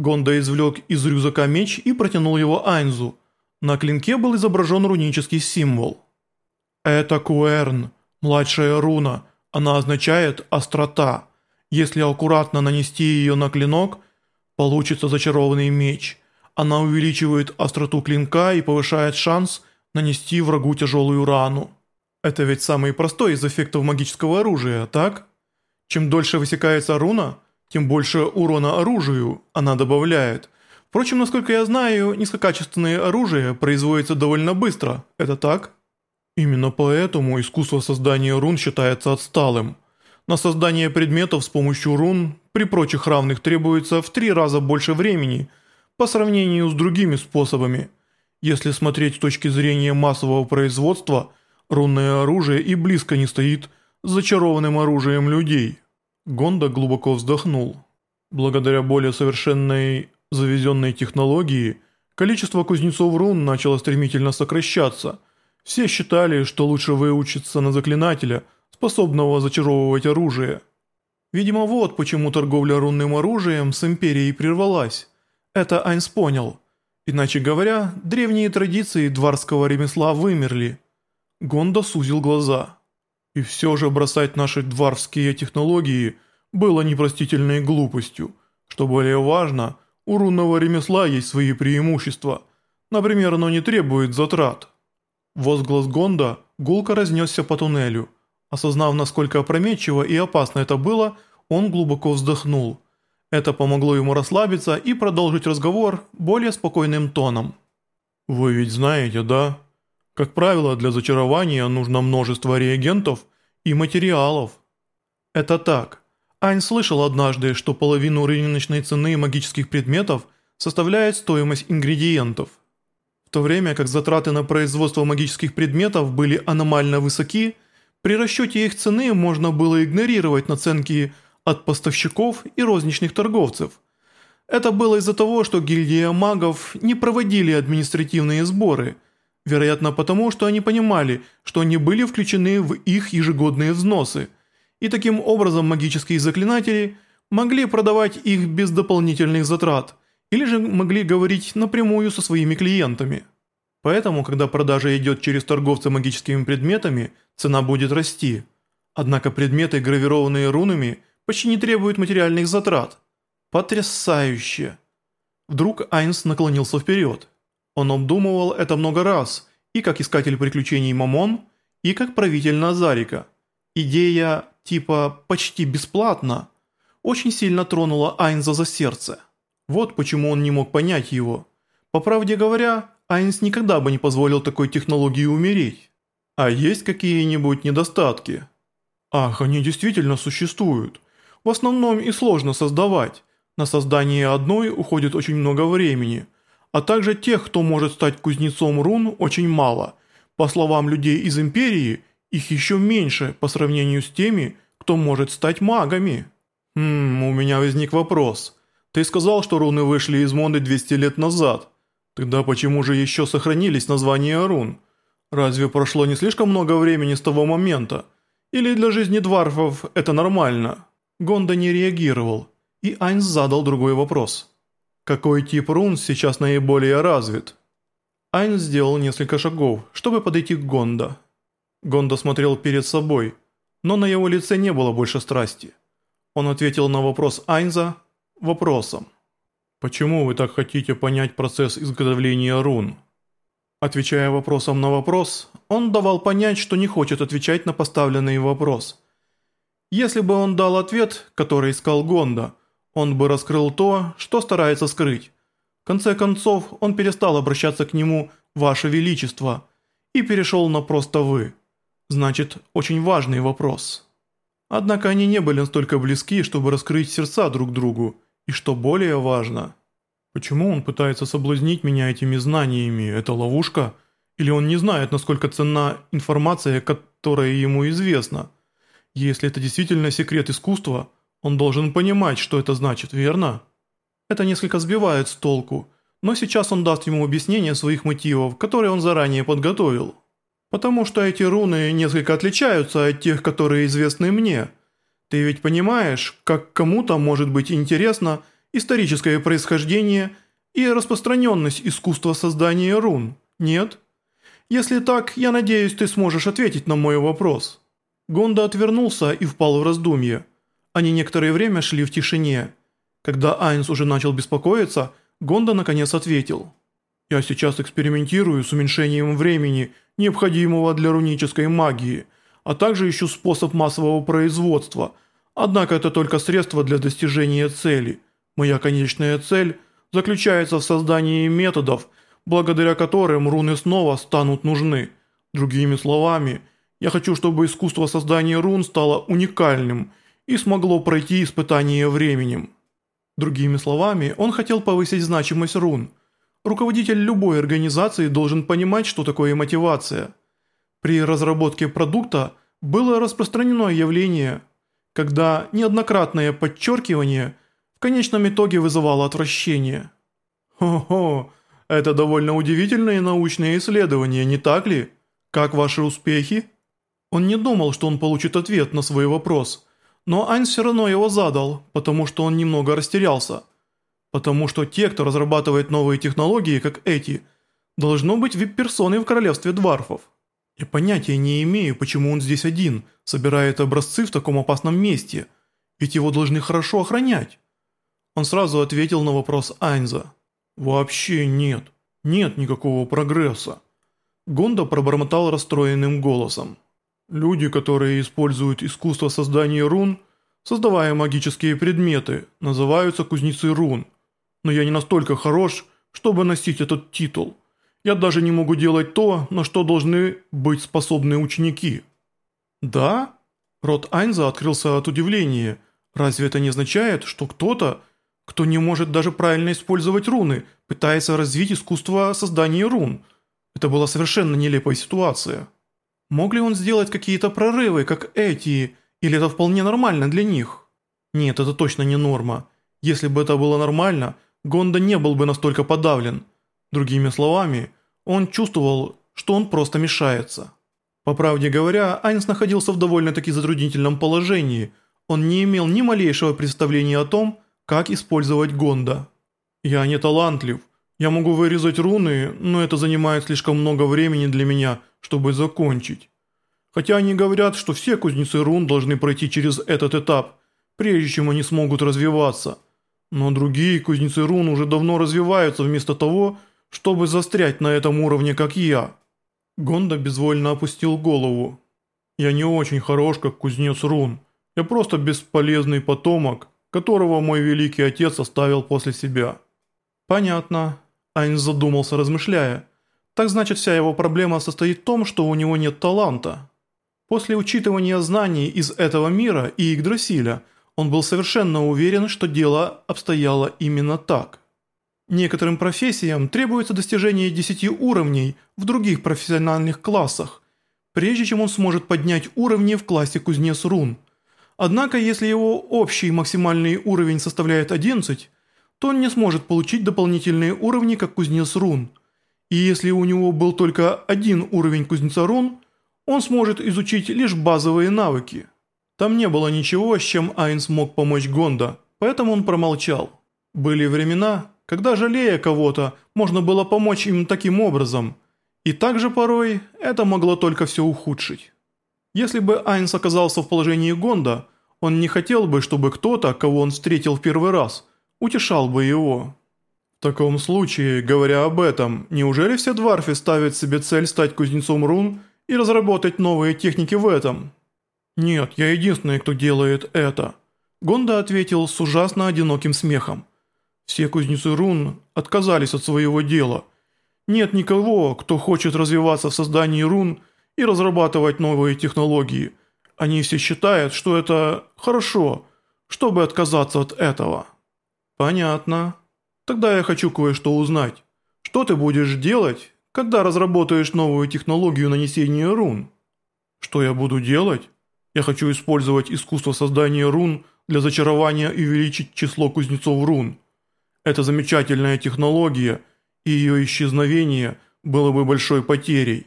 Гонда извлек из рюкзака меч и протянул его Айнзу. На клинке был изображен рунический символ. «Это Куэрн, младшая руна. Она означает «острота». Если аккуратно нанести ее на клинок, получится зачарованный меч. Она увеличивает остроту клинка и повышает шанс нанести врагу тяжелую рану. Это ведь самый простой из эффектов магического оружия, так? Чем дольше высекается руна – тем больше урона оружию она добавляет. Впрочем, насколько я знаю, низкокачественное оружие производится довольно быстро, это так? Именно поэтому искусство создания рун считается отсталым. На создание предметов с помощью рун при прочих равных требуется в три раза больше времени по сравнению с другими способами. Если смотреть с точки зрения массового производства, рунное оружие и близко не стоит с зачарованным оружием людей. Гонда глубоко вздохнул. Благодаря более совершенной завезенной технологии, количество кузнецов рун начало стремительно сокращаться. Все считали, что лучше выучиться на заклинателя, способного зачаровывать оружие. Видимо, вот почему торговля рунным оружием с Империей прервалась. Это Айнс понял. Иначе говоря, древние традиции дворского ремесла вымерли. Гонда сузил глаза. И все же бросать наши дворские технологии было непростительной глупостью. Что более важно, у рунного ремесла есть свои преимущества. Например, оно не требует затрат. Возглас Гонда гулко разнесся по туннелю. Осознав, насколько опрометчиво и опасно это было, он глубоко вздохнул. Это помогло ему расслабиться и продолжить разговор более спокойным тоном. «Вы ведь знаете, да?» Как правило, для зачарования нужно множество реагентов и материалов. Это так. Айн слышал однажды, что половину рыночной цены магических предметов составляет стоимость ингредиентов. В то время как затраты на производство магических предметов были аномально высоки, при расчете их цены можно было игнорировать наценки от поставщиков и розничных торговцев. Это было из-за того, что гильдия магов не проводили административные сборы – Вероятно потому, что они понимали, что они были включены в их ежегодные взносы, и таким образом магические заклинатели могли продавать их без дополнительных затрат, или же могли говорить напрямую со своими клиентами. Поэтому, когда продажа идет через торговца магическими предметами, цена будет расти. Однако предметы, гравированные рунами, почти не требуют материальных затрат. Потрясающе! Вдруг Айнс наклонился вперед. Он обдумывал это много раз, и как искатель приключений Мамон, и как правитель Назарика. Идея типа «почти бесплатно» очень сильно тронула Айнза за сердце. Вот почему он не мог понять его. По правде говоря, Айнс никогда бы не позволил такой технологии умереть. А есть какие-нибудь недостатки? Ах, они действительно существуют. В основном и сложно создавать. На создание одной уходит очень много времени – а также тех, кто может стать кузнецом рун, очень мало. По словам людей из Империи, их еще меньше по сравнению с теми, кто может стать магами. Хм, у меня возник вопрос. Ты сказал, что руны вышли из моды 200 лет назад. Тогда почему же еще сохранились названия рун? Разве прошло не слишком много времени с того момента? Или для жизни дварфов это нормально? Гонда не реагировал, и Айнс задал другой вопрос. Какой тип рун сейчас наиболее развит? Айн сделал несколько шагов, чтобы подойти к Гонда. Гонда смотрел перед собой, но на его лице не было больше страсти. Он ответил на вопрос Айнза вопросом. «Почему вы так хотите понять процесс изготовления рун?» Отвечая вопросом на вопрос, он давал понять, что не хочет отвечать на поставленный вопрос. Если бы он дал ответ, который искал Гонда – он бы раскрыл то, что старается скрыть. В конце концов, он перестал обращаться к нему «Ваше Величество» и перешел на просто «Вы». Значит, очень важный вопрос. Однако они не были настолько близки, чтобы раскрыть сердца друг другу, и что более важно. Почему он пытается соблазнить меня этими знаниями? Это ловушка? Или он не знает, насколько ценна информация, которая ему известна? Если это действительно секрет искусства – он должен понимать, что это значит, верно? Это несколько сбивает с толку, но сейчас он даст ему объяснение своих мотивов, которые он заранее подготовил. Потому что эти руны несколько отличаются от тех, которые известны мне. Ты ведь понимаешь, как кому-то может быть интересно историческое происхождение и распространенность искусства создания рун, нет? Если так, я надеюсь, ты сможешь ответить на мой вопрос». Гонда отвернулся и впал в раздумье. Они некоторое время шли в тишине. Когда Айнс уже начал беспокоиться, Гонда наконец ответил. «Я сейчас экспериментирую с уменьшением времени, необходимого для рунической магии, а также ищу способ массового производства, однако это только средство для достижения цели. Моя конечная цель заключается в создании методов, благодаря которым руны снова станут нужны. Другими словами, я хочу, чтобы искусство создания рун стало уникальным и смогло пройти испытание временем. Другими словами, он хотел повысить значимость рун. Руководитель любой организации должен понимать, что такое мотивация. При разработке продукта было распространено явление, когда неоднократное подчеркивание в конечном итоге вызывало отвращение. Хо-хо, это довольно удивительное научное исследование, не так ли? Как ваши успехи? Он не думал, что он получит ответ на свой вопрос, но Айн все равно его задал, потому что он немного растерялся. Потому что те, кто разрабатывает новые технологии, как эти, должно быть вип-персоной в королевстве дварфов. Я понятия не имею, почему он здесь один, собирает образцы в таком опасном месте, ведь его должны хорошо охранять. Он сразу ответил на вопрос Айнза. «Вообще нет, нет никакого прогресса». Гонда пробормотал расстроенным голосом. Люди, которые используют искусство создания рун, создавая магические предметы, называются кузнецы рун. Но я не настолько хорош, чтобы носить этот титул. Я даже не могу делать то, на что должны быть способны ученики. Да? Рот Айнза открылся от удивления. Разве это не означает, что кто-то, кто не может даже правильно использовать руны, пытается развить искусство создания рун? Это была совершенно нелепая ситуация. Мог ли он сделать какие-то прорывы, как эти, или это вполне нормально для них? Нет, это точно не норма. Если бы это было нормально, Гонда не был бы настолько подавлен. Другими словами, он чувствовал, что он просто мешается. По правде говоря, Айнс находился в довольно-таки затруднительном положении. Он не имел ни малейшего представления о том, как использовать Гонда. «Я не талантлив. Я могу вырезать руны, но это занимает слишком много времени для меня, чтобы закончить. Хотя они говорят, что все кузнецы рун должны пройти через этот этап, прежде чем они смогут развиваться. Но другие кузнецы рун уже давно развиваются вместо того, чтобы застрять на этом уровне, как я. Гонда безвольно опустил голову. Я не очень хорош, как кузнец рун. Я просто бесполезный потомок, которого мой великий отец оставил после себя. Понятно. Айнс задумался, размышляя. Так значит, вся его проблема состоит в том, что у него нет таланта. После учитывания знаний из этого мира и Игдрасиля, он был совершенно уверен, что дело обстояло именно так. Некоторым профессиям требуется достижение 10 уровней в других профессиональных классах, прежде чем он сможет поднять уровни в классе кузнец рун. Однако, если его общий максимальный уровень составляет 11, то он не сможет получить дополнительные уровни, как кузнец рун. И если у него был только один уровень кузнеца рун, он сможет изучить лишь базовые навыки. Там не было ничего, с чем Айнс мог помочь Гонда, поэтому он промолчал. Были времена, когда, жалея кого-то, можно было помочь им таким образом. И также порой это могло только все ухудшить. Если бы Айнс оказался в положении Гонда, он не хотел бы, чтобы кто-то, кого он встретил в первый раз – утешал бы его. В таком случае, говоря об этом, неужели все дварфи ставят себе цель стать кузнецом рун и разработать новые техники в этом? Нет, я единственный, кто делает это. Гонда ответил с ужасно одиноким смехом. Все кузнецы рун отказались от своего дела. Нет никого, кто хочет развиваться в создании рун и разрабатывать новые технологии. Они все считают, что это хорошо, чтобы отказаться от этого. «Понятно. Тогда я хочу кое-что узнать. Что ты будешь делать, когда разработаешь новую технологию нанесения рун?» «Что я буду делать? Я хочу использовать искусство создания рун для зачарования и увеличить число кузнецов рун. Это замечательная технология, и ее исчезновение было бы большой потерей.